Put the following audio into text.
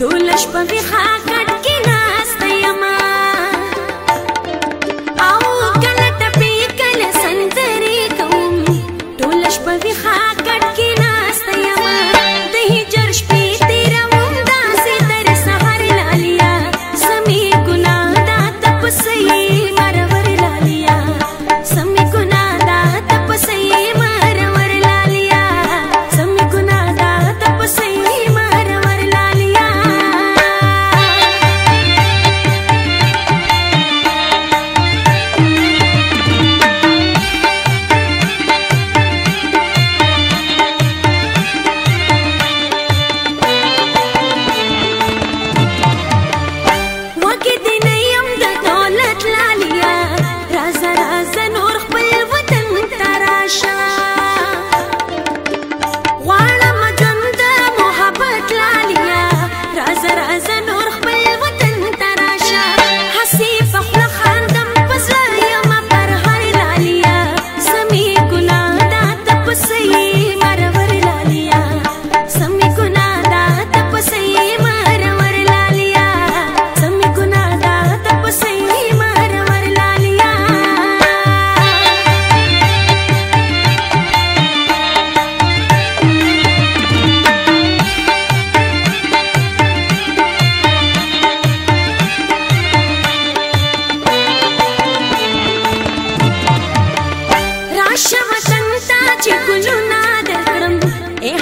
ټول شپه وی خاک